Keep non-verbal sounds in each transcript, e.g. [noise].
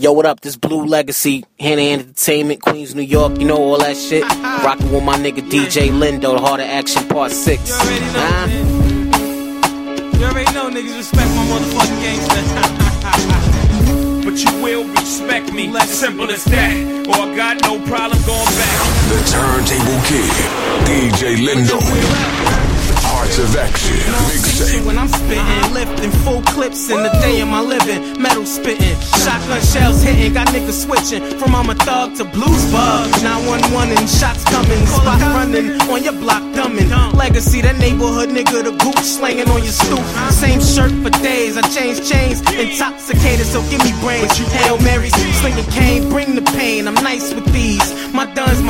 Yo, what up? This Blue Legacy, Hand Hand Entertainment, Queens, New York. You know all that shit. Rockin' with my nigga DJ Lindo, the Heart of Action Part Six. You already know, Huh? You already know niggas respect my motherfucking gangster. [laughs] But you will respect me. Simple as that. Or I got no problem going back. The Turntable Kid, DJ Lindo. Hearts of Action, Shit mixtape. when I'm spitting, lifting full clips in the day of my living, metal spitting, shotgun shells hitting, got niggas switching from I'm a thug to blues bug. 911 and shots coming, spot running on your block dumbing. Legacy, that neighborhood nigga, the goop slanging on your stoop. Same shirt for days, I change chains, intoxicated, so give me brains. Hail Marys, slinging cane, bring the pain. I'm nice with these.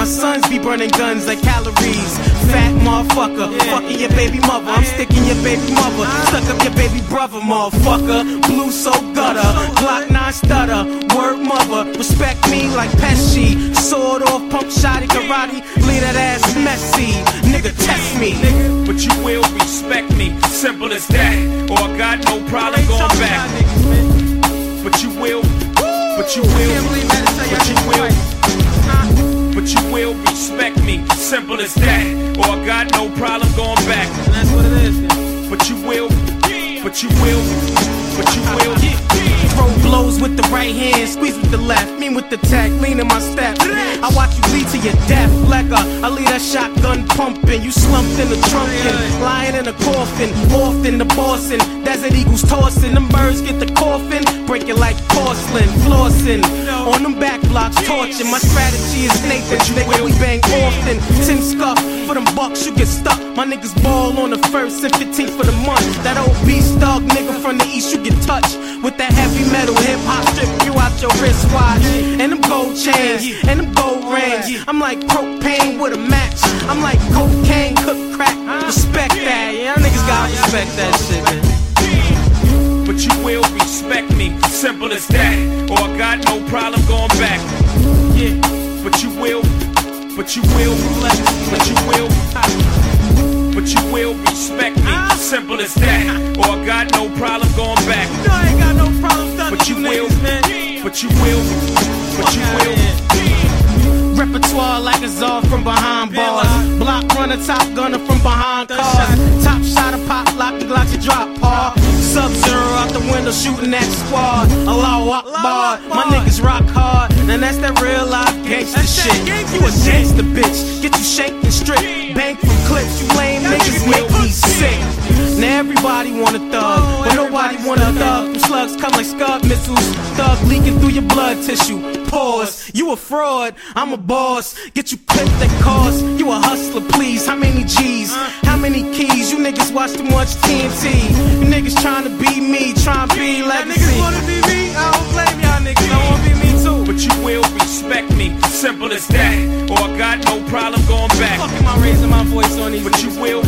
My duns, my sons be burning guns like calories. Fat motherfucker, fucking your baby mother. I'm sticking your baby mother, stuck up your baby brother, motherfucker. Blue so gutter, Glock 9 stutter, word mother. Respect me like Pesci. Sword off, pump shotty, karate. Leave that ass messy. Nigga, test me. But you will respect me. Simple as that. Or I got no problem going back. But you will. But you will. But you will. Respect me. Simple as that. Or I got no problem going back. And that's what it is. But you will. But you will. But you will. Blows with the right hand, squeeze with the left, mean with the tech, lean in my step. I watch you bleed to your death, like a, I leave that shotgun pumping. You slumped in the trunk and lying in a coffin, off in the Boston. Desert Eagles tossing, them birds get the coffin, break it like porcelain, flossing. On them back blocks, torching. My strategy is Nathan, nigga, we bang often. Tim Scuff, for them bucks, you get stuck. My niggas ball on the first and 15th for the month. That old beast dog nigga from the east, you get touched with that heavy metal hip hop strip you out your wristwatch. And them gold chains, and them gold rings. I'm like propane with a match. I'm like cocaine, cook crack. Respect that, yeah, niggas gotta respect that shit, man. But you will respect me. Simple as that. Or I got no problem going back. Yeah, But you will. But you will. But you will. But you will respect me. Ah. Simple as that. Or I got no problem going back. No, I ain't got no problem thugging But you you will. man. But you will. But you will. Repertoire like a czar from behind bars. Block runner, top gunner from behind cars. Top shot of pop, lock the glock you drop par. Sub zero out the window shooting that squad. Allahu Akbar, my niggas rock hard. And that's that real life gangsta shit. You a gangsta bitch, get you shanked and stripped. Bank from clips, you lame niggas make me sick. Now everybody wanna thug, but nobody want a thug. Them slugs come like scud missiles. Thug leaking through your blood tissue. Pause. You a fraud, I'm a boss. Get you clipped that cost. You a hustler, please. How many G's? How many keys? You niggas watch too much TNT. You niggas trying to be me, trying to be legacy. niggas wanna be me? I don't blame y'all niggas. I wanna be me too. But you will respect me. Simple as that. Or I got no problem going back. Fuck am I raising my voice on these But you will.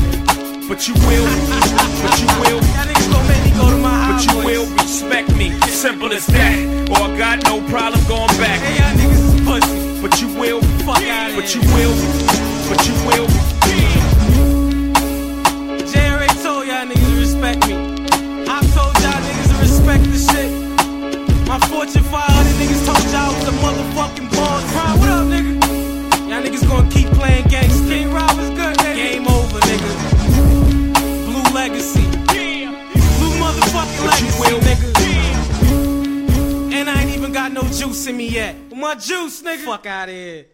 But you will. [laughs] But you will. Simple as that. Or I got no problem going back. Hey, y'all niggas is pussy. But you will. Fuck outta But you will. But you will. JRA told y'all niggas to respect me. I told y'all niggas to respect the shit. My Fortune 500 niggas told y'all I was a motherfucking boss. Prime, what up, nigga? Y'all niggas gonna keep playing gangsta. King Rob was good, nigga. Game over, nigga. Blue legacy. Blue motherfucking But you legacy, will. nigga. Got no juice in me yet. My juice, nigga. Fuck out of here.